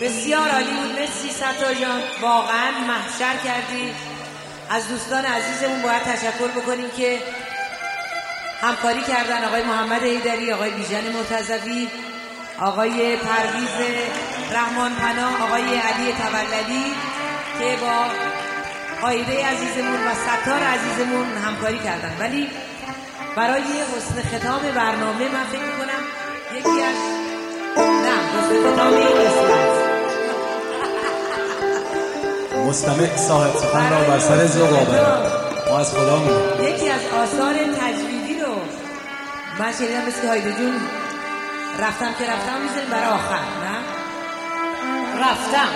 بسیار عالی بود. مرسی ستار جان. واقعا محشر کردی. از دوستان عزیزمون باید تشکر بکنیم که همکاری کردن آقای محمد ایدری آقای بیژن مرتضوی آقای پرویز رحمان پناه آقای علی تولدی که با قایده عزیزمون و ستار عزیزمون همکاری کردن. ولی برای حسن ختام برنامه من فکر می‌کنم یکی از نه حسن ختام مستمع صاحب سخن را بر سر ذوق آورد. ما از خدا یکی از آثار تجویدی رو من شنیدم مثل هایده جون. رفتم که رفتم می‌زنیم برای آخر نه؟ رفتم.